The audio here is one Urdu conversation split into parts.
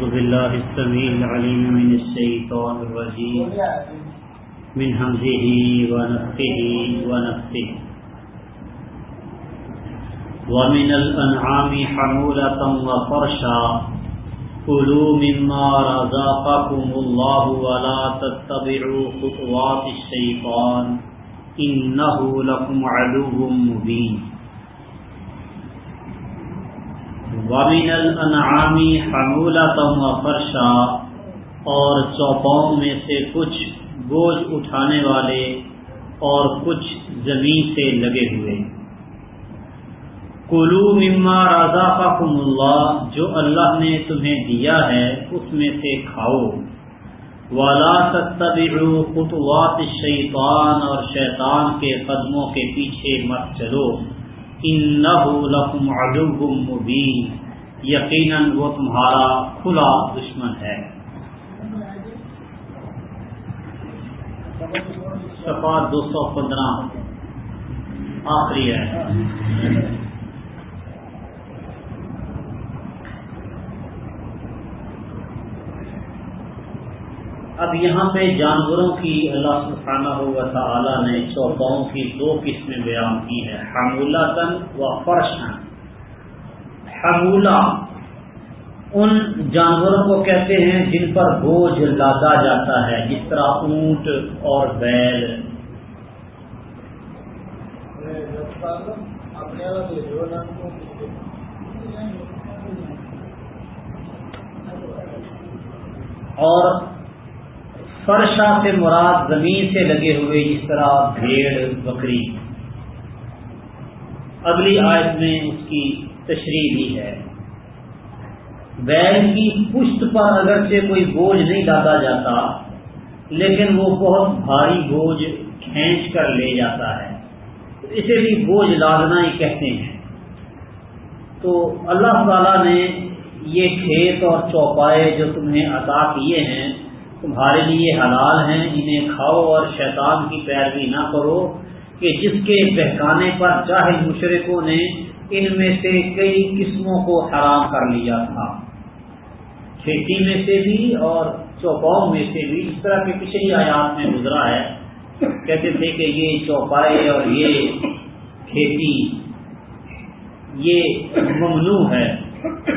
أعوذ بالله السميع العليم من الشيطان الرجيم. من همزه ونفخه ونفخه. ومن الأنعام حمولة وفرشا. كلوا مما رزقكم الله ولا تتبعوا خطوات الشيطان. إنه لكم عدو مبين. ومن الانعام حمولت و فرشا، اور چوپاؤں میں سے کچھ بوجھ اٹھانے والے اور کچھ زمین سے لگے ہوئے۔ کلو مما رضا اللہ، جو اللہ نے تمہیں دیا ہے، اس میں سے کھاؤ۔ والا خطوات الشیطان اور شیطان کے قدموں کے پیچھے مت چلو۔ لکم عدو مبین۔ یقیناً وہ تمہارا کھلا دشمن ہے۔ صفا دو سو پندرہ۔ آخری ہے۔ اب یہاں پہ جانوروں کی اللہ سبحانہ و تعالی نے چوپاؤں کی دو قسمیں بیان کی ہیں۔ حمولہ تن و فرشن حمولہ۔ ان جانوروں کو کہتے ہیں جن پر بوجھ لادا جاتا ہے، جس طرح اونٹ اور بیل۔ اور فرشا سے مراد زمین سے لگے ہوئے جس طرح بھیڑ، بکری۔ اگلی آیت میں اس کی تشریح بھی ہے۔ بیل کی پشت پر اگر سے کوئی بوجھ نہیں ڈالا جاتا، لیکن وہ بہت بھاری بوجھ کھینچ کر لے جاتا ہے۔ اسے بھی بوجھ لادنا ہی کہتے ہیں۔ تو اللہ تعالی نے یہ کھیت اور چوپائے جو تمہیں عطا کیے ہیں تمہارے لیے حلال ہیں، انہیں کھاؤ اور شیطان کی پیروی نہ کرو کہ جس کے بہکانے پر چاہے مشرقوں نے ان میں سے کئی قسموں کو حرام کر لیا تھا۔ کھیتی میں سے بھی اور چوپاؤں میں سے بھی اس طرح کے پچھلی آیات میں گزرا ہے۔ کہتے تھے کہ یہ چوپائے اور یہ کھیتی، یہ ممنوع ہے۔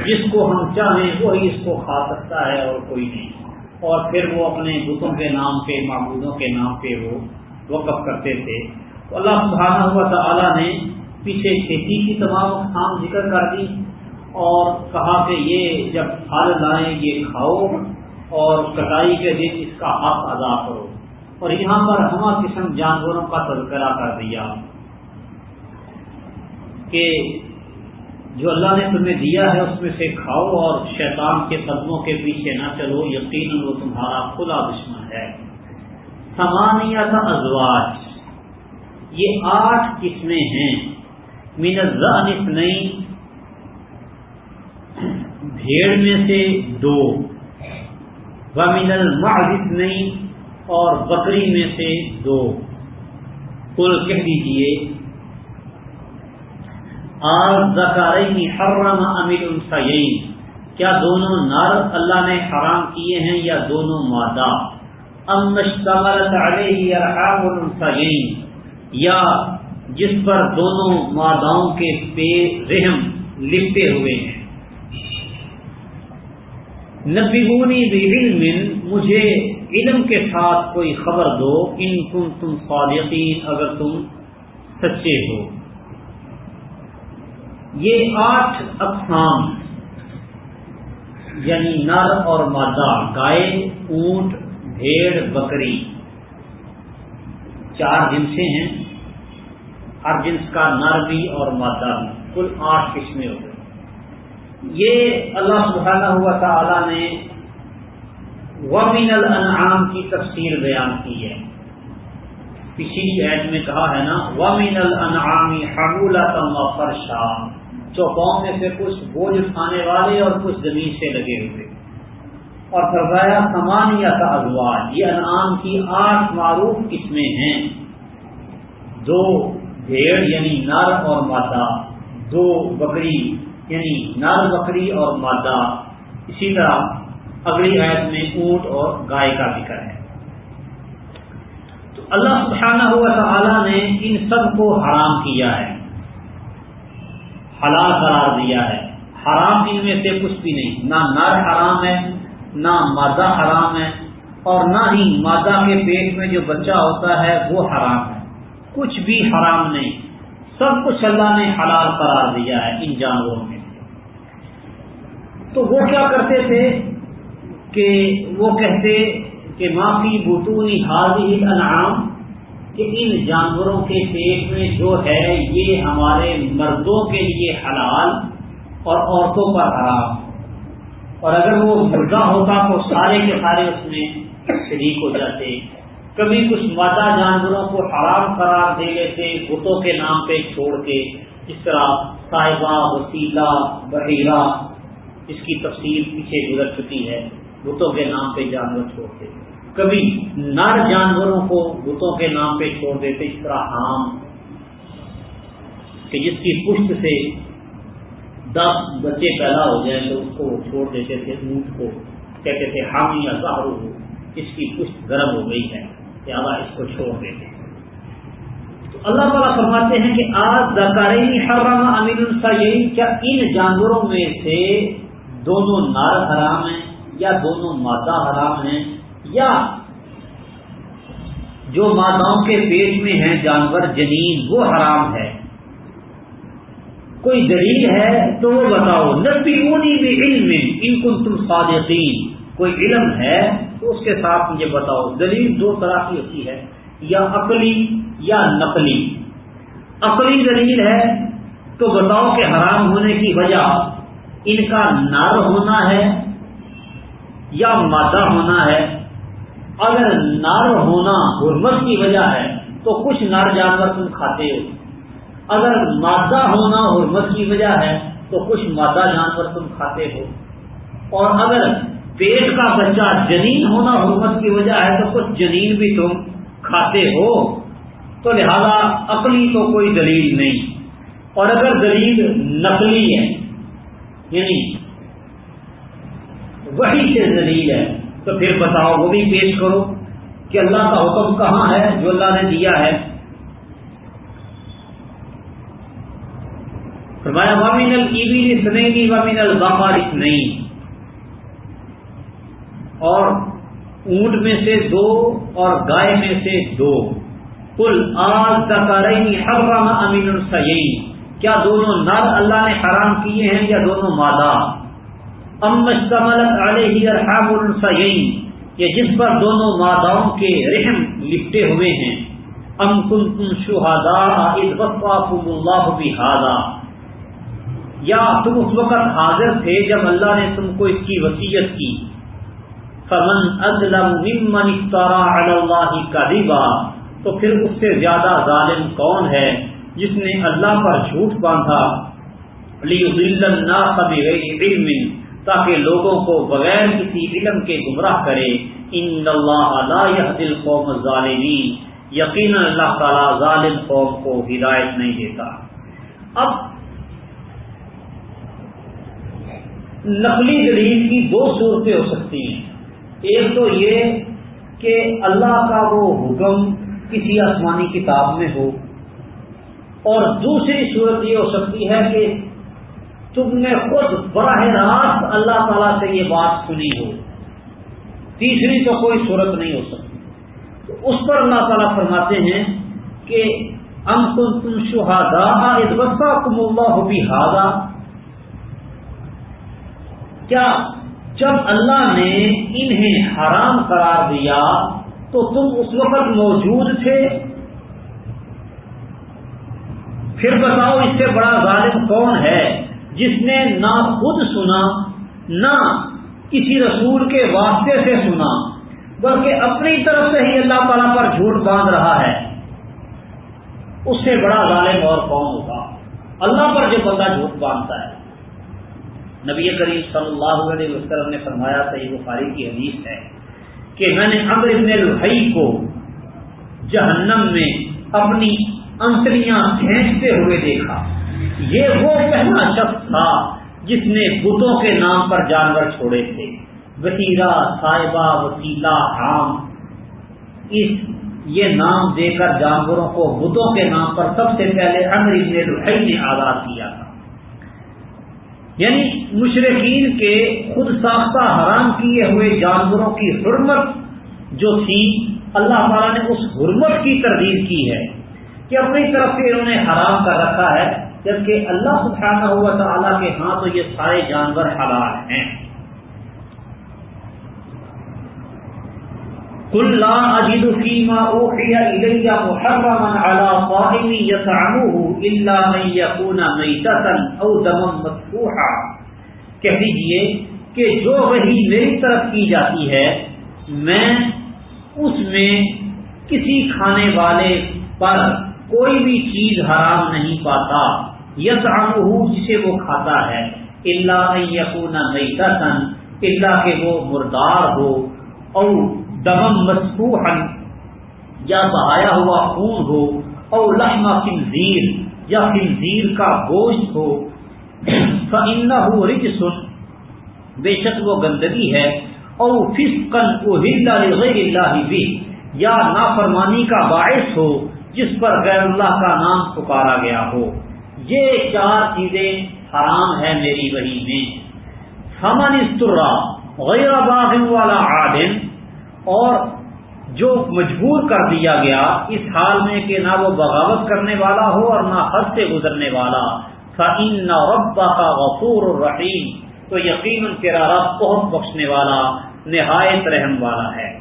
جس کو ہم چاہیں وہی اس کو کھا سکتا ہے اور کوئی نہیں۔ اور پھر وہ اپنے بتوں کے نام پہ معبودوں کے نام پہ وہ وقف کرتے تھے۔ تو اللہ سبحانہ ہوا تعالیٰ نے پیچھے کھیتی کی تمام اقسام ذکر کر دی اور کہا کہ یہ جب پھل لائیں یہ کھاؤ اور کٹائی کے دن اس کا حق ادا کرو۔ اور یہاں پر ہما قسم جانوروں کا تذکرہ کر دیا کہ جو اللہ نے تمہیں دیا ہے اس میں سے کھاؤ اور شیطان کے قدموں کے پیچھے نہ چلو، یقیناً وہ تمہارا کھلا دشمن ہے۔ سمانیہ ازواج۔ یہ آٹھ قسمیں ہیں۔ مینز نہیں بھیڑ میں سے دو۔ و من المعزت اور بکری میں سے دو۔ کل کہہ دیجیے حرم امیر السین کیا دونوں نر اللہ نے حرام کیے ہیں یا دونوں مادہ؟ السین یا جس پر دونوں ماداؤں کے پے رحم لپٹے ہوئے ہیں۔ نبیونی علم مجھے علم کے ساتھ کوئی خبر دو، ان کم تم صادقین، اگر تم سچے ہو۔ یہ آٹھ اقسام یعنی نر اور مادہ، گائے، اونٹ، بھیڑ، بکری۔ چار جنسیں ہیں، ہر جنس کا نر بھی اور مادہ بھی، کل آٹھ قسمیں ہو گئی یہ اللہ سبحانہ ہوا تعالی نے ومن الانعام کی تفصیل بیان کی ہے۔ پچھلی ایڈ میں کہا ہے نا، ومن الانعام حمولت و فرشا چوپاؤں میں سے کچھ بوجھ اٹھانے والے اور کچھ زمین سے لگے ہوئے۔ اور فرمایا، سامان یا ازواج یہ انعام کی آٹھ معروف قسمیں ہیں۔ دو بھیڑ یعنی نر اور مادہ، دو بکری یعنی نر، بکری اور مادہ۔ اسی طرح اگلی آیت میں اونٹ اور گائے کا ذکر ہے۔ تو اللہ سبحانہ ہوا تعالی نے ان سب کو حرام کیا ہے۔ حلال قرار دیا ہے۔ حرام ان میں سے کچھ بھی نہیں۔ نہ نر حرام ہے، نہ مادہ حرام ہے، اور نہ ہی مادہ کے پیٹ میں جو بچہ ہوتا ہے وہ حرام ہے۔ کچھ بھی حرام نہیں۔ سب کچھ اللہ نے حلال قرار دیا ہے ان جانوروں میں تو وہ کیا کرتے تھے کہ وہ کہتے کہ معافی بٹونی حاضی انعام کہ ان جانوروں کے پیٹ میں جو ہے یہ ہمارے مردوں کے لیے حلال اور عورتوں پر حرام۔ اور اگر وہ مردہ ہوتا تو سارے کے سارے اس میں شریک ہو جاتے۔ کبھی کچھ مادہ جانوروں کو حرام قرار دے لیتے، بتوں کے نام پہ چھوڑ کے، جس طرح صاحبہ، وسیلہ، بحیرہ، اس کی تفصیل پیچھے گزر چکی ہے، بتوں کے نام پہ جانور چھوڑتے۔ کبھی نر جانوروں کو بتوں کے نام پہ چھوڑ دیتے اس طرح حام کہ جس کی پشت سے دس بچے پیدا ہو جائیں تو اس کو چھوڑ دیتے تھے اونٹ کو، کہتے تھے حامی یا ظاہر ہو، اس کی پشت گرم ہو گئی ہے لہٰذا اس کو چھوڑ دیتے تو اللہ تعالیٰ فرماتے ہیں کہ آج زکاری حرام امین یہی کیا ان جانوروں میں سے دونوں نار حرام ہیں یا دونوں مادہ حرام ہیں؟ یا جو ماداؤں کے پیٹ میں ہیں جانور، جنین، وہ حرام ہے۔ کوئی دلیل ہے تو وہ بتاؤ۔ نبی اونی بھی علم ان کو تم صادقین۔ کوئی علم ہے تو اس کے ساتھ مجھے بتاؤ۔ دلیل دو طرح کی ہوتی ہے۔ یا عقلی یا نقلی۔ عقلی دلیل ہے تو بتاؤ کہ حرام ہونے کی وجہ ان کا نر ہونا ہے یا مادہ ہونا ہے۔ اگر نر ہونا حرمت کی وجہ ہے، تو کچھ نر جانور تم کھاتے ہو۔ اگر مادہ ہونا حرمت کی وجہ ہے، تو کچھ مادہ جانور تم کھاتے ہو۔ اور اگر پیٹ کا بچہ جنین ہونا حرمت کی وجہ ہے، تو کچھ جنین بھی تم کھاتے ہو۔ تو لہذا اپنی تو کوئی دلیل نہیں۔ اور اگر دلیل نقلی ہے یعنی وہی سے دلیل ہے تو پھر بتاؤ، وہ بھی پیش کرو کہ اللہ کا حکم کہاں ہے، جو اللہ نے دیا ہے۔ فرمایا وامن البی سنگی وامن البافار نہیں اور اونٹ میں سے دو اور گائے میں سے دو۔ کل آج تکارئی حرام امین السعین کیا دونوں نر اللہ نے حرام کیے ہیں یا دونوں مادہ؟ ام مشتملت علیہ ارحام السعین یہ جس پر دونوں ماداؤں کے رحم لپٹے ہوئے ہیں۔ ام کن تم شہادا اس اللہ بھی یا تم اس وقت حاضر تھے جب اللہ نے تم کو اس کی وسیعت کی۔ فمن ازلم ممن افترا علی اللہ کذبا تو پھر اس سے زیادہ ظالم کون ہے جس نے اللہ پر جھوٹ باندھا؟ لیضل الناس بغیر علم۔ تاکہ لوگوں کو بغیر کسی علم کے گمراہ کرے۔ ان اللہ لا يهدي القوم الظالمین۔ یقینا اللہ تعالی ظالم قوم کو ہدایت نہیں دیتا۔ اب نقلی دلیل کی دو صورتیں ہو سکتی ہیں۔ ایک تو یہ کہ اللہ کا وہ حکم کسی آسمانی کتاب میں ہو۔ اور دوسری صورت یہ ہو سکتی ہے کہ تم نے خود براہ راست اللہ تعالی سے یہ بات سنی ہو۔ تیسری تو کوئی صورت نہیں ہو سکتی۔ تو اس پر اللہ تعالیٰ فرماتے ہیں کہ ام تم تم شہادا ادبا کم اللہ ہادا کیا جب اللہ نے انہیں حرام قرار دیا تو تم اس وقت موجود تھے؟ پھر بتاؤ اس سے بڑا ظالم کون ہے؟ جس نے نہ خود سنا، نہ کسی رسول کے واسطے سے سنا، بلکہ اپنی طرف سے ہی اللہ تعالیٰ پر جھوٹ باندھ رہا ہے، اس سے بڑا ظالم اور کون ہوگا؟ اللہ پر جو بندہ جھوٹ باندھتا ہے۔ نبی کریم صلی اللہ علیہ وسلم نے فرمایا، صحیح بخاری کی حدیث ہے کہ میں نے امر ابن الحی کو جہنم میں اپنی انتریاں کھینچتے ہوئے دیکھا۔ یہ وہ پہلا شخص تھا جس نے بتوں کے نام پر جانور چھوڑے تھے۔ وسیلہ صاحبہ وسیلہ عام۔ اس یہ نام دے کر جانوروں کو بدھوں کے نام پر سب سے پہلے امر ابن رحی نے آزاد کیا تھا۔ یعنی مشرقین کے خود ساختہ حرام کیے ہوئے جانوروں کی حرمت جو تھی، اللہ تعالیٰ نے اس حرمت کی تردید کی ہے کہ اپنی طرف سے انہوں نے حرام کر رکھا ہے۔ جبکہ اللہ سبحانہ ہوا تعالیٰ کے ہاں تو یہ سارے جانور حلال ہیں۔ قل لا اجد فيما اوحي الي محرما على طائم يطعمه الا من يكون ميتة او دما مسفوحا۔ کہہ دیجیے کہ جو وہی میری طرف کی جاتی ہے، میں اس میں کسی کھانے والے پر کوئی بھی چیز حرام نہیں پاتا۔ یس جسے وہ کھاتا ہے اللہ یقون میتن اللہ کہ وہ مردار ہو اور دمم مسفوحن یا بہایا ہوا خون ہو اور لحمہ خنزیر، یا خنزیر کا گوشت ہو۔ فن ہو رچ سن بے شک وہ گندگی ہے۔ اور فسقن غیر اللہ بھی یا نافرمانی کا باعث ہو، جس پر غیر اللہ کا نام پکارا گیا ہو۔ یہ چار چیزیں حرام ہے میری وہی میں۔ ہمن استرا غیر باغ والا عادن اور جو مجبور کر دیا گیا اس حال میں کہ نہ وہ بغاوت کرنے والا ہو اور نہ حد سے گزرنے والا۔ فعین نہ ربا کا غفور الرحیم تو یقیناً تیرا رب بہت بخشنے والا، نہایت رحم والا ہے۔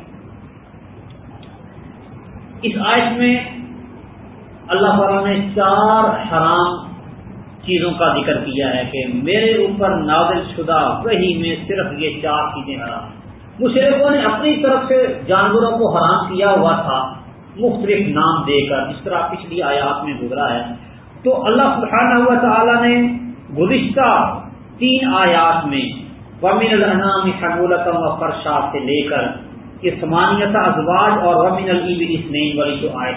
اس آیت میں اللہ تعالیٰ نے چار حرام چیزوں کا ذکر کیا ہے کہ میرے اوپر نازل شدہ وہی میں صرف یہ چار چیزیں حرام مشرقوں نے اپنی طرف سے جانوروں کو حرام کیا ہوا تھا، مختلف نام دے کر جس طرح پچھلی آیات میں گزرا ہے۔ تو اللہ سبحانہ ہوا تعالیٰ نے گزشتہ تین آیات میں ومن الحنام حمولتم و فرشاد سے لے کر، یہ سمانیت ازواج اور ومن الب اسنین والی جو آئے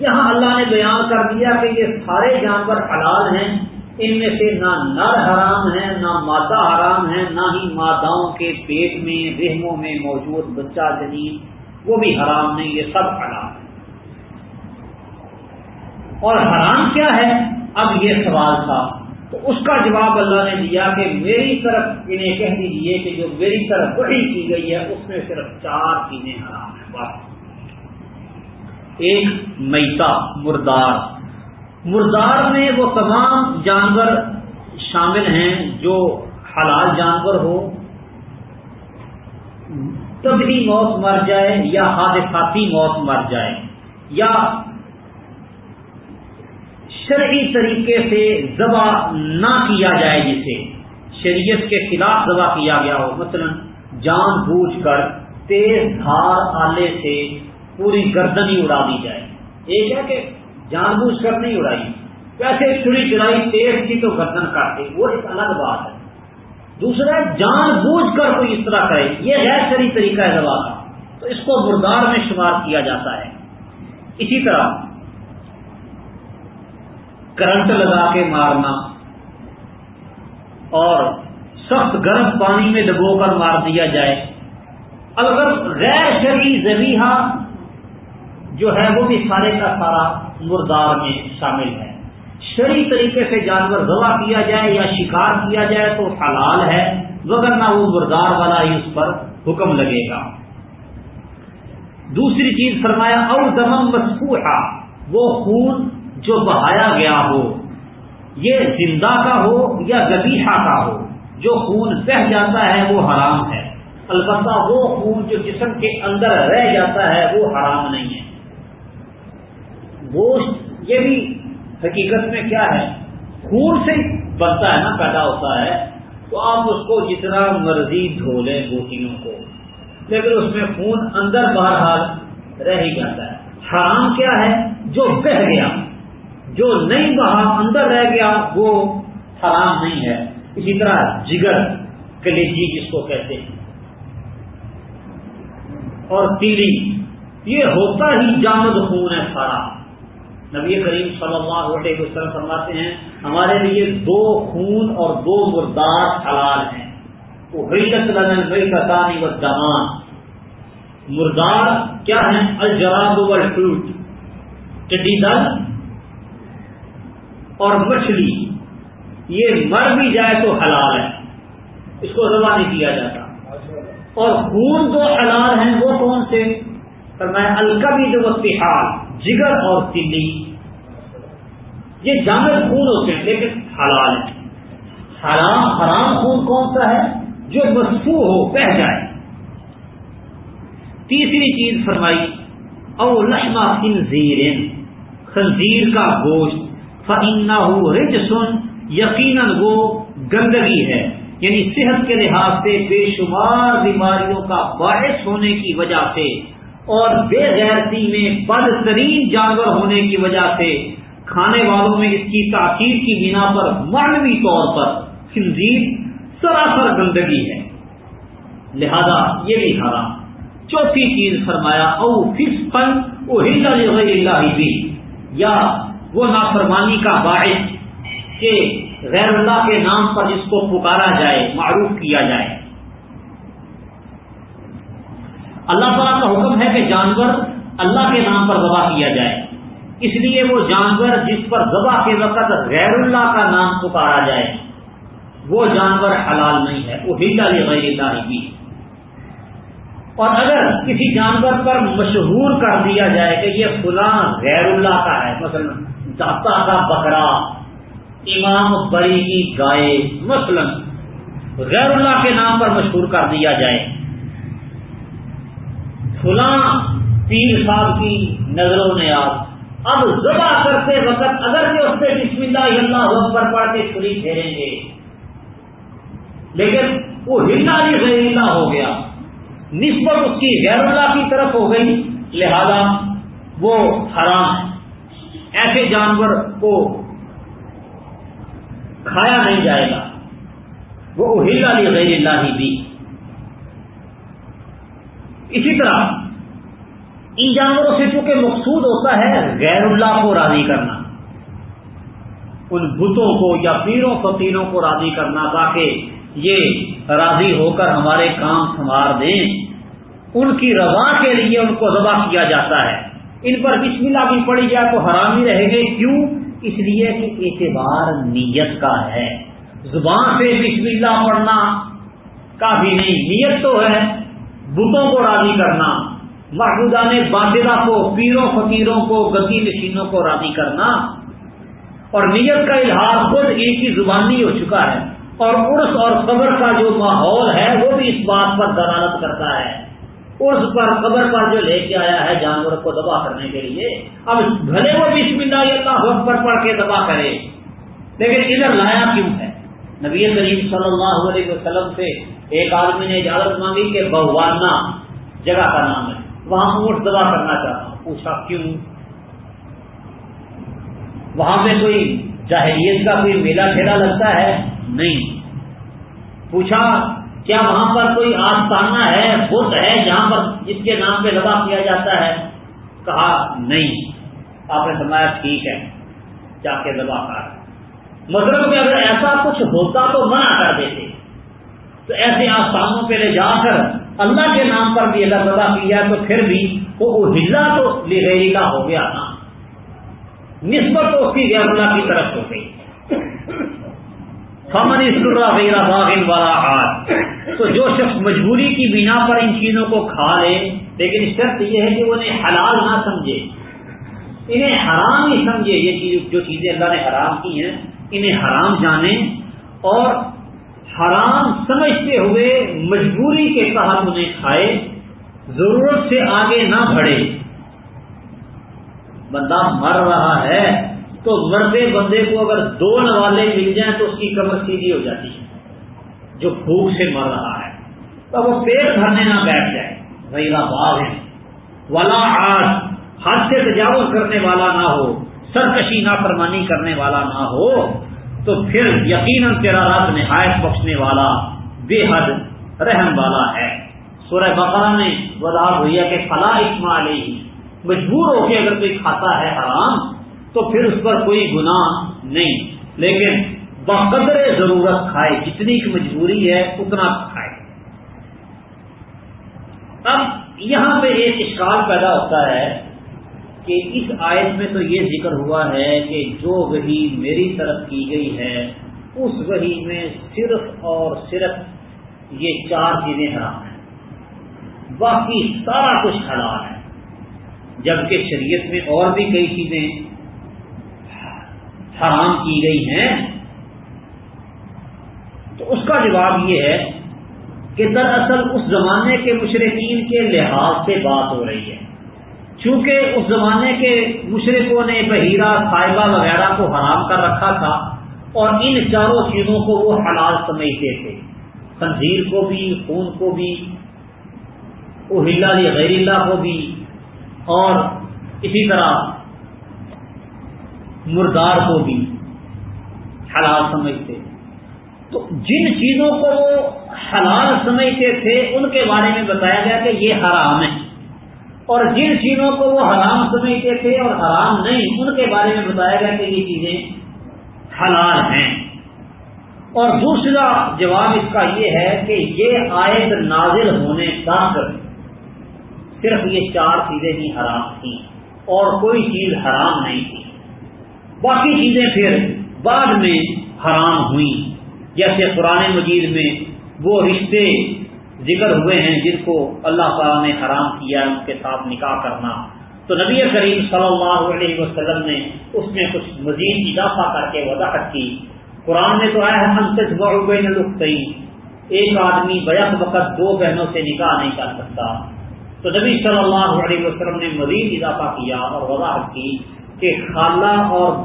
یہاں اللہ نے بیان کر دیا کہ یہ سارے جانور حلال ہیں، ان میں سے نہ نر حرام ہے، نہ مادہ حرام ہے، نہ ہی ماداؤں کے پیٹ میں، رحموں میں موجود بچہ جدید وہ بھی حرام نہیں، یہ سب حرام ہے اور حرام کیا ہے؟ اب یہ سوال تھا۔ تو اس کا جواب اللہ نے دیا کہ میری طرف انہیں کہہ دیجیے کہ جو میری طرف وہی کی گئی ہے، اس میں صرف چار چیزیں حرام ہیں، بس۔ ایک میتا، مردار۔ مردار میں وہ تمام جانور شامل ہیں جو حلال جانور ہو تبھی موت مر جائے یا حادثاتی موت مر جائے یا شرعی طریقے سے ذبح نہ کیا جائے جسے شریعت کے خلاف ذبح کیا گیا ہو۔ مثلا جان بوجھ کر تیز دھار آلے سے پوری گردنی اڑا دی جائے۔ ایک ہے کہ جان بوجھ کر نہیں اڑائی۔ ویسے چھری چلائی تیز تھی تو گردن کاٹے وہ ایک الگ بات ہے۔ دوسرا جان بوجھ کر کوئی اس طرح کرے۔ یہ غیر شری طریقہ ہے دوا کا تو اس کو مردار میں شمار کیا جاتا ہے۔ اسی طرح کرنٹ لگا کے مارنا اور سخت گرم پانی میں ڈبو کر مار دیا جائے۔ اگر غیر شرعی زبیحہ جو ہے وہ بھی سارے کا سارا مردار میں شامل ہے۔ شری طریقے سے جانور ذبح کیا جائے یا شکار کیا جائے تو حلال ہے وغیرہ وہ مردار والا ہی اس پر حکم لگے گا۔ دوسری چیز فرمایا اور دمم مسکوحا وہ خون جو بہایا گیا ہو، یہ زندہ کا ہو یا گبیحا کا ہو، جو خون بہ جاتا ہے وہ حرام ہے۔ البتہ وہ خون جو جسم کے اندر رہ جاتا ہے وہ حرام نہیں ہے۔ گوشت، یہ بھی حقیقت میں کیا ہے؟ خون سے بنتا ہے نا، پیدا ہوتا ہے، تو آپ اس کو جتنا مرضی دھو لیں گوٹیوں کو، لیکن اس میں خون اندر باہر رہ ہی جاتا ہے۔ حرام کیا ہے؟ جو بہ گیا، جو نہیں بہا، اندر رہ گیا، وہ حرام نہیں ہے۔ اسی طرح جگر، کلیجی جس کو کہتے ہیں۔ اور تیلی یہ ہوتا ہی جامد خون ہے سارا۔ نبی کریم صلی اللہ علیہ وسلم فرماتے ہیں، ہمارے لیے دو خون اور دو مردار حلال ہیں۔ وہ حیرت کا تانی و دمان مردار کیا ہے الجراب فروٹ ٹڈی دل اور مچھلی۔ یہ مر بھی جائے تو حلال ہے۔ اس کو روا نہیں کیا جاتا۔ اور خون جو حلال ہیں وہ کون سے؟ فرمایا الکبی جو تہار جگر اور تلی۔ یہ جانور خون ہوتے ہیں، لیکن حلال ہے حرام حرام خون کون سا ہے؟ جو مصفو ہو، پہ جائے۔ تیسری چیز فرمائی، او لشما خنزیر خنزیر کا گوشت فنا ہو رج سن یقیناً وہ گندگی ہے۔ یعنی صحت کے لحاظ سے بے شمار بیماریوں کا باعث ہونے کی وجہ سے اور بے غیرتی میں بدترین جانور ہونے کی وجہ سے کھانے والوں میں اس کی تاخیر کی بنا پر مانوی طور پر خنزیر سراسر گندگی ہے۔ لہذا یہ بھی حرام چوتھی چیز فرمایا، او فس پن او اللہ بھی، یا وہ نافرمانی کا باعث کہ غیر اللہ کے نام پر جس کو پکارا جائے، معروف کیا جائے۔ اللہ تعالیٰ کا حکم ہے کہ جانور اللہ کے نام پر ذبح کیا جائے۔ اس لیے وہ جانور جس پر ذبح کے وقت غیر اللہ کا نام پکارا جائے، وہ جانور حلال نہیں ہے، وہ ہلدا غیر اللہ بھی اور اگر کسی جانور پر مشہور کر دیا جائے کہ یہ فلاں غیر اللہ کا ہے، مثلا داتا کا بکرا، امام بری کی گائے، مثلا غیر اللہ کے نام پر مشہور کر دیا جائے۔ فلاں تین سال کی نظروں نے آپ اب ذبح کرتے وقت اگر کہ اس سے بسم اللہ اللہ پر پڑھ کے چھری پھیریں گے۔ لیکن وہ ہلنا بھی غیر اللہ ہو گیا۔ نسبت اس کی غیر اللہ کی طرف ہو گئی۔ لہذا وہ حرام ہے۔ ایسے جانور کو کھایا نہیں جائے گا۔ وہ اہل علی غیر اللہ بھی۔ اسی طرح ان جانوروں سے چونکہ مقصود ہوتا ہے غیر اللہ کو راضی کرنا۔ ان بتوں کو یا پیروں فقیروں کو راضی کرنا تاکہ یہ راضی ہو کر ہمارے کام سنوار دیں۔ ان کی رضا کے لیے ان کو ذبح کیا جاتا ہے۔ ان پر بسم اللہ بھی پڑی جائے تو حرام ہی رہے گے۔ کیوں؟ اس لیے کہ اعتبار نیت کا ہے۔ زبان سے بسم اللہ پڑھنا کا بھی نہیں، نیت تو ہے۔ بتوں کو راضی کرنا۔ محبودہ نے باطلا کو، پیروں فقیروں کو گتی نشینوں کو راضی کرنا اور نیت کا اظہار خود ایک ہی زبانی ہو چکا ہے اور عرس اور قبر کا جو ماحول ہے وہ بھی اس بات پر دلالت کرتا ہے۔ اس پر قبر پر جو لے کے آیا ہے جانور کو دبا کرنے کے لیے، اب بھلے وہ بسم اللہ اللہ وقت پر پڑھ کے دبا کرے۔ لیکن ادھر لایا کیوں ہے؟ نبی کریم صلی اللہ علیہ وسلم سے ایک آدمی نے اجازت مانگی کہ بہوانا، جگہ کا نام ہے۔ وہاں اونٹ دبا کرنا چاہتا ہوں۔ پوچھا کیوں؟ وہاں پہ کوئی جاہلیت کا کوئی میلہ ٹھیلا لگتا ہے؟ نہیں۔ پوچھا کیا وہاں پر کوئی آستانہ ہے بدھ ہے جہاں پر جس کے نام پہ لبا کیا جاتا ہے؟ کہا، نہیں۔ آپ نے سمایا ٹھیک ہے۔ جا کے لبا کر مطلب کہ اگر ایسا کچھ ہوتا تو منع کر دیتے۔ تو ایسے آستانوں پہ لے جا کر اللہ کے نام پر بھی اگر لبا کیا تو پھر بھی وہ ہلا تو لگا ہو گیا نا نسبت تو اس کی غیر اللہ کی طرف ہو گئی۔ فمن سرا غیر باغن والا ہاتھ تو جو شخص مجبوری کی بنا پر ان چیزوں کو کھا لے، لیکن شرط یہ ہے کہ وہ انہیں حلال نہ سمجھے۔ انہیں حرام ہی سمجھے۔ یہ چیز جو چیزیں اللہ نے حرام کی ہیں، انہیں حرام جانے اور حرام سمجھتے ہوئے مجبوری کے تحت انہیں کھائے، ضرورت سے آگے نہ بڑھے۔ بندہ مر رہا ہے تو مرتے بندے کو اگر دو نوالے مل جائیں تو اس کی کمر سیدھی ہو جاتی ہے، جو بھوک سے مر رہا ہے۔ تو وہ پیٹ بھرنے نہ بیٹھ جائے۔ ریلا باغ ہے۔ والا آج حد سے تجاوز کرنے والا نہ ہو۔ سرکشی نہ فرمانی کرنے والا نہ ہو۔ تو پھر یقیناً تیرا رب نہایت بخشنے والا، بے حد رحم والا ہے۔ سورہ بقرہ میں وضاحت ہوئی ہے کہ فلاح اجماع علیہ، مجبور ہو کے اگر کوئی کھاتا ہے حرام، تو پھر اس پر کوئی گناہ نہیں۔ لیکن بقدر ضرورت کھائے، جتنی کی مجبوری ہے، اتنا کھائے۔ اب یہاں پہ ایک اشکال پیدا ہوتا ہے کہ اس آیت میں تو یہ ذکر ہوا ہے کہ جو وہی میری طرف کی گئی ہے، اس وہی میں صرف اور صرف یہ چار چیزیں حرام ہیں۔ باقی سارا کچھ حلال ہے۔ جبکہ شریعت میں اور بھی کئی چیزیں حرام کی گئی ہیں۔ تو اس کا جواب یہ ہے کہ دراصل اس زمانے کے مشرقین کے لحاظ سے بات ہو رہی ہے۔ چونکہ اس زمانے کے مشرقوں نے بحیرہ، صاحبہ وغیرہ کو حرام کر رکھا تھا اور ان چاروں چیزوں کو وہ حلال سمجھتے تھے۔ خنزیر کو بھی، خون کو بھی اہل غیر اللہ کو بھی اور اسی طرح مردار کو بھی حلال سمجھتے تو جن چیزوں کو وہ حلال سمجھتے تھے، ان کے بارے میں بتایا گیا کہ یہ حرام ہے۔ اور جن چیزوں کو وہ حرام سمجھتے تھے اور حرام نہیں، ان کے بارے میں بتایا گیا کہ یہ چیزیں حلال ہیں۔ اور دوسرا جواب اس کا یہ ہے کہ یہ آیت نازل ہونے تک صرف یہ چار چیزیں ہی حرام تھیں اور کوئی چیز حرام نہیں تھی۔ باقی چیزیں پھر بعد میں حرام ہوئیں۔ جیسے قرآن مجید میں وہ رشتے ذکر ہوئے ہیں جن کو اللہ تعالیٰ نے حرام کیا ان کے ساتھ نکاح کرنا۔ تو نبی کریم صلی اللہ علیہ وسلم نے اس میں کچھ مزید اضافہ کر کے وضاحت کی۔ قرآن نے تو آیا ہے ہم سے ایک آدمی بیک وقت دو بہنوں سے نکاح نہیں کر سکتا۔ تو نبی صلی اللہ علیہ وسلم نے مزید اضافہ کیا اور وضاحت کی کہ خالہ اور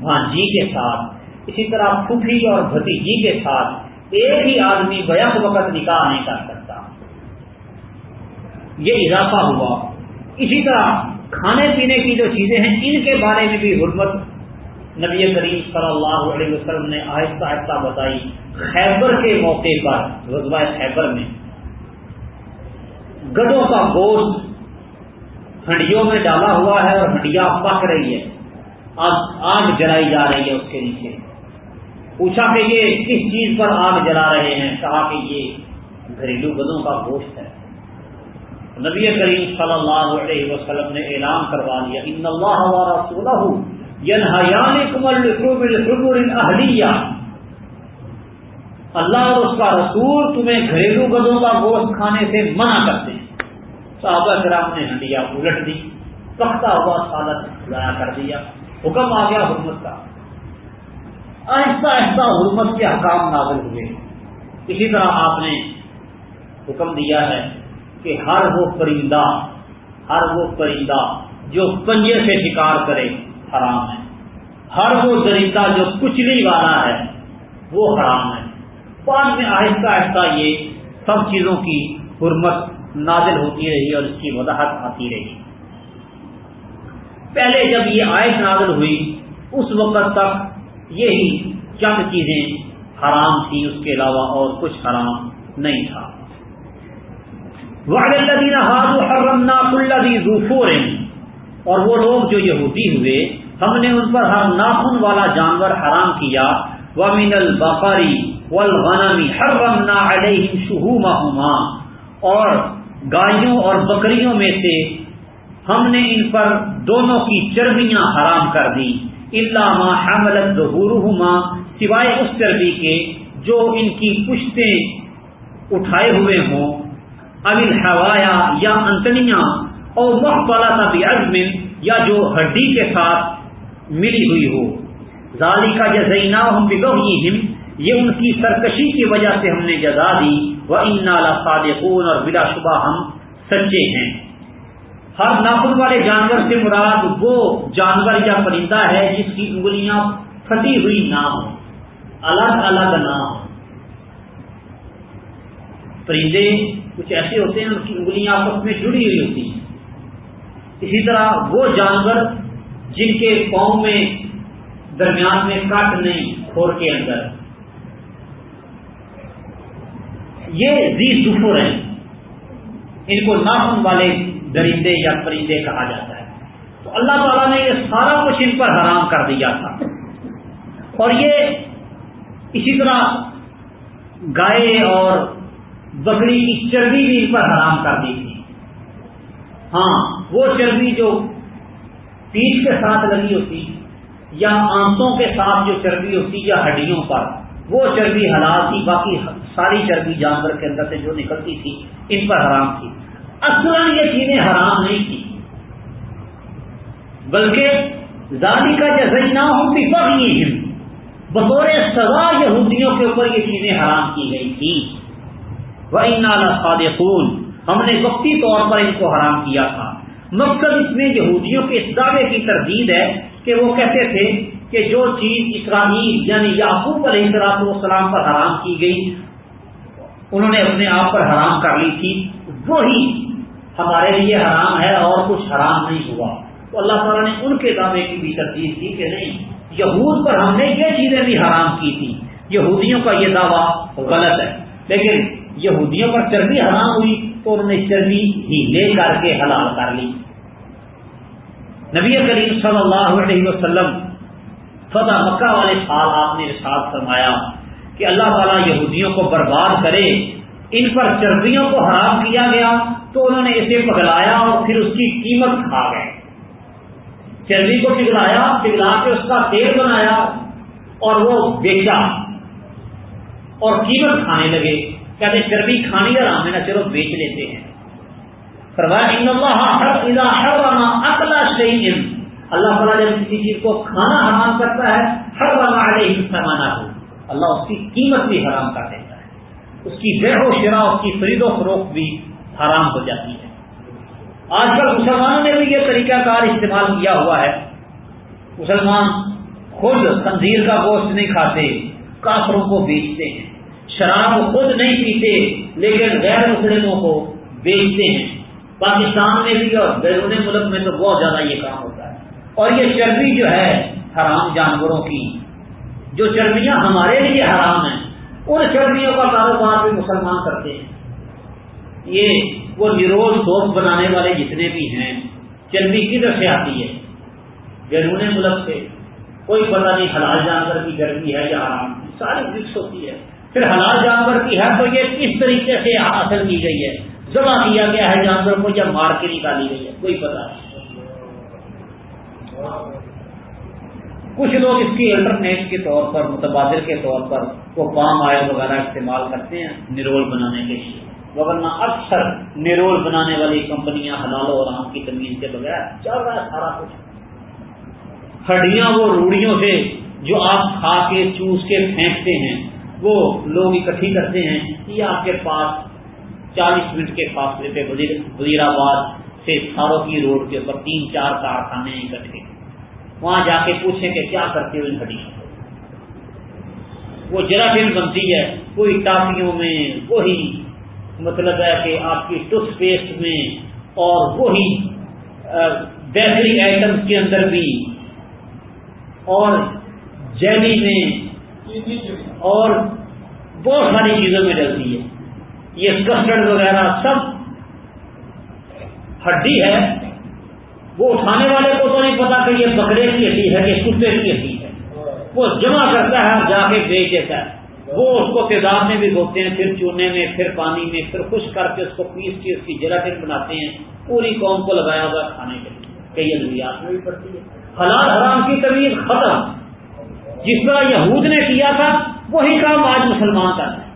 بھانجی کے ساتھ، اسی طرح پھوپھی اور بھتیجی کے ساتھ ایک ہی آدمی بیک وقت نکاح نہیں کر سکتا۔ یہ اضافہ ہوا۔ اسی طرح کھانے پینے کی جو چیزیں ہیں، ان کے بارے میں بھی حرمت نبی کریم صلی اللہ علیہ وسلم نے آہستہ آہستہ بتائی۔ خیبر کے موقع پر رضوائے خیبر میں گدوں کا گوشت ہنڈیوں میں ڈالا ہوا ہے اور ہنڈیا پک رہی ہے آگ آگ جلائی جا رہی ہے اس کے نیچے۔ پوچھا کہ یہ کس چیز پر آگ جلا رہے ہیں؟ کہا کہ یہ گھریلو گدوں کا گوشت ہے۔ نبی کریم صلی اللہ علیہ وسلم نے اعلان کروا دیا، ان اللہ اللہ اور اس کا رسول تمہیں گھریلو گدوں کا گوشت کھانے سے منع کرتے ہیں۔ صحابہ کرام نے ہنڈیا الٹ دی پکتا ہوا سالت ضائع کر دیا۔ حکم آ گیا حکومت کا۔ آہستہ آہستہ حکومت کے حکام نازل ہوئے۔ اسی طرح آپ نے حکم دیا ہے کہ ہر وہ پرندہ، ہر وہ پرندہ جو پنجے سے شکار کرے، حرام ہے۔ ہر وہ درندہ جو کچلی والا ہے، وہ حرام ہے۔ بعد میں آہستہ آہستہ یہ سب چیزوں کی حرمت نازل ہوتی رہی اور اس کی وضاحت آتی رہی۔ پہلے جب یہ آیت نازل ہوئی، اس وقت تک یہی چند چیزیں حرام تھی اس کے علاوہ اور کچھ حرام نہیں تھا۔ اور وہ لوگ جو یہودی ہوئے، ہم نے ان پر ہر ناخن والا جانور حرام کیا۔ ومن البقری والغنم حرمنا علیہم شہومہما اور گایوں اور بکریوں میں سے ہم نے ان پر دونوں کی چربیاں حرام کر دی اللہ حملت ظہورہما سوائے اس چربی کے جو ان کی پشتیں اٹھائے ہوئے ہوں۔ ابل ہوایا یا انتنیاں اور وقت والا تھا یا جو ہڈی کے ساتھ ملی ہوئی ہو۔ ظالی کا جزینا ہم یہ ان کی سرکشی کی وجہ سے ہم نے جزا دی۔ وہ ان نالا صادقون اور بلا شبہ ہم سچے ہیں۔ ہر ناخن والے جانور سے مراد وہ جانور یا پرندہ ہے جس کی انگلیاں پھٹی ہوئی نہ ہو الگ الگ نہ ہو پرندے کچھ ایسے ہوتے ہیں ان کی انگلیاں آپس میں جڑی ہوئی ہوتی ہیں۔ اسی طرح وہ جانور جن کے پاؤں میں درمیان میں کٹ نہیں کھور کے اندر۔ یہ زی سفر ہیں۔ ان کو ناخن والے درندے یا پرندے کہا جاتا ہے۔ تو اللہ تعالیٰ نے یہ سارا کچھ ان پر حرام کر دیا تھا۔ اور یہ اسی طرح گائے اور بکری کی چربی بھی ان پر حرام کر دی تھی۔ ہاں وہ چربی جو پیٹ کے ساتھ لگی ہوتی یا آنتوں کے ساتھ جو چربی ہوتی یا ہڈیوں پر، وہ چربی حلال تھی، باقی ساری چربی جانور کے اندر سے جو نکلتی تھی، ان پر حرام تھی۔ اصل یہ چیزیں حرام نہیں تھی بلکہ زادی کا جزئی نہ ہوتی بغیر بطور سزا یہودیوں کے اوپر یہ چیزیں حرام کی گئی تھی وہ صادقون ہم نے وقتی طور پر ان کو حرام کیا تھا۔ مقصد اس میں یہودیوں کے اس دعوے کی تردید ہے کہ وہ کہتے تھے کہ جو چیز اسرائیل یعنی یعقوب علیہ السلام والسلام پر حرام کی گئی، انہوں نے اپنے آپ پر حرام کر لی تھی۔ وہی ہمارے لیے حرام ہے اور کچھ حرام نہیں ہوا۔ تو اللہ تعالیٰ نے ان کے دعوے کی بھی تردید کی کہ نہیں، یہود پر ہم نے یہ چیزیں بھی حرام کی تھی یہودیوں کا یہ دعویٰ غلط ہے۔ لیکن یہودیوں پر چربی حرام ہوئی تو انہوں نے چربی ہی لے کر کے حلال کر لی۔ نبی کریم صلی اللہ علیہ وسلم فتح مکہ والے سال آپ نے ارشاد فرمایا کہ اللہ تعالیٰ یہودیوں کو برباد کرے ان پر چربیوں کو حرام کیا گیا تو انہوں نے اسے پگلایا اور پھر اس کی قیمت کھا گئے۔ چربی کو پگلایا پگلا کے اس کا تیل بنایا اور وہ بیچا اور قیمت کھانے لگے۔ کہتے چربی کھانی آرام ہے نا چلو بیچ لیتے ہیں۔ اکلا شہید اللہ تعالیٰ جب کسی چیز کو کھانا حرام کرتا ہے ہر والے پیمانہ ہو۔ اللہ اس کی قیمت بھی حرام کر دیتا اس کی بے و شرا، اس کی خرید و فروخت بھی حرام ہو جاتی ہے۔ آج کل مسلمانوں نے بھی یہ طریقہ کار استعمال کیا ہوا ہے۔ مسلمان خود تنظیر کا گوشت نہیں کھاتے، کافروں کو بیچتے ہیں۔ شراب خود نہیں پیتے، لیکن غیر مسلموں کو بیچتے ہیں۔ پاکستان میں بھی اور بیرون ملک میں تو بہت زیادہ یہ کام ہوتا ہے۔ اور یہ چربی جو ہے، حرام جانوروں کی، جو چربیاں ہمارے لیے حرام ہیں ان چربیوں کا کاروبار بھی مسلمان کرتے ہیں۔ یہ وہ نیروز سوپ بنانے والے جتنے بھی ہیں چربی کدھر سے آتی ہے؟ بیرون ملک سے۔ کوئی پتہ نہیں حلال جانور کی گرمی ہے یا آرام ساری مکس ہوتی ہے۔ پھر حلال جانور کی ہے تو یہ کس طریقے سے حاصل کی گئی ہے؟ جمع کیا گیا ہے جانور کو یا مار کے نکالی گئی ہے؟ کوئی پتہ نہیں۔ کچھ لوگ اس کی الٹرنیٹ کے طور پر متبادل کے طور پر وہ پام آئل وغیرہ استعمال کرتے ہیں نرول بنانے کے لیے۔ ورنہ اکثر نیرول بنانے والی کمپنیاں حلال اور آم کی تمیز کے بغیر چل رہا ہے سارا کچھ۔ ہڈیاں وہ روڑیوں سے جو آپ کھا کے، چوس کے پھینکتے ہیں، وہ لوگ اکٹھی کرتے ہیں۔ یہ آپ کے پاس چالیس منٹ کے فاصلے پہ وزیر آباد سے ساروں کی روڈ کے اوپر تین چار کارخانے اکٹھے۔ وہاں جا کے پوچھیں کہ کیا کرتے ہو ان ہڈیوں کو۔ وہ جراثیم بنتی ہے کوئی ٹافیوں میں، وہی مطلب ہے کہ آپ کی ٹوتھ پیسٹ میں، اور وہی بیکری آئٹم کے اندر بھی، اور جیلی میں، اور بہت ساری چیزوں میں ڈلتی ہے۔ یہ کسٹرڈ وغیرہ سب ہڈی ہے۔ وہ اٹھانے والے کو تو نہیں پتا کہ یہ بکرے کی ہڈی ہے کہ کتے کی ہڈی ہے۔ وہ جمع کرتا ہے جا کے بیچ دیتا ہے۔ وہ اس کو تیزاب میں بھی دھوتے ہیں، پھر چونے میں، پھر پانی میں، پھر خشک کر کے اس کو پیس کے اس کی جراثیم بناتے ہیں۔ پوری قوم کو لگایا ہوا کھانے کے لیے کئی ادویات میں بھی پڑتی ہے حلال حرام کی طبیعت ختم۔ جس طرح یہود نے کیا تھا، وہی کام آج مسلمان کا ہے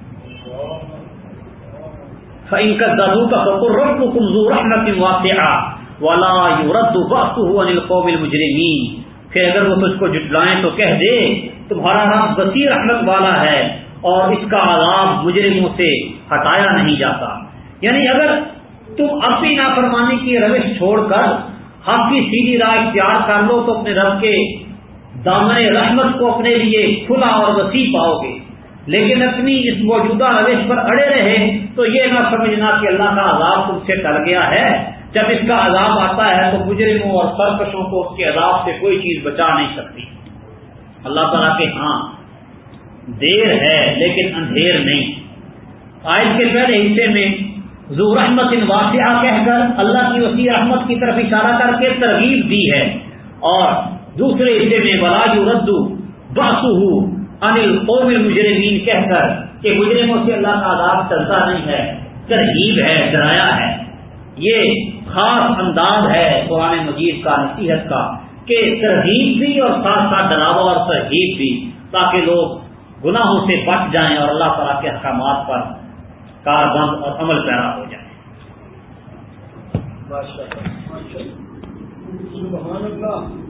ان کا دادو کا فکر رب کمزور رحمت واقعہ والا رد وقت ہوا قوبل پھر اگر وہ تجھ کو جٹلائیں تو کہہ دے، تمہارا رب وسیع رحمت والا ہے اور اس کا عذاب مجرموں سے ہٹایا نہیں جاتا۔ یعنی اگر تم اپنی نافرمانی کی روش چھوڑ کر ہم کی سیدھی رائے اختیار کر لو تو اپنے رب کے دامن رحمت کو اپنے لیے کھلا اور وسیع پاؤ گے۔ لیکن اپنی اس موجودہ روش پر اڑے رہے تو یہ نہ سمجھنا کہ اللہ کا عذاب تم سے ٹل گیا ہے۔ جب اس کا عذاب آتا ہے تو مجرموں اور سرکشوں کو اس کے عذاب سے کوئی چیز بچا نہیں سکتی۔ اللہ تعالیٰ کے ہاں دیر ہے لیکن اندھیر نہیں۔ آئس کے پہلے حصے میں زور احمد ان واقعہ کہہ کر اللہ کی وسیع احمد کی طرف اشارہ کر کے ترغیب دی ہے۔ اور دوسرے حصے میں بلاج ردو باسو انل قوم مجرمین کہہ کر کہ مجرموں سے اللہ کا عذاب چلتا نہیں ہے، ترغیب ہے، ڈرایا ہے۔ یہ خاص انداز ہے قرآن مجید کا، نصیحت کا، کہ ترغیب بھی اور ساتھ ساتھ ڈراوا اور ترغیب بھی، تاکہ لوگ گناہوں سے بچ جائیں اور اللہ تعالیٰ کے احکامات پر کاربند اور عمل پیرا ہو جائے سبحان اللہ۔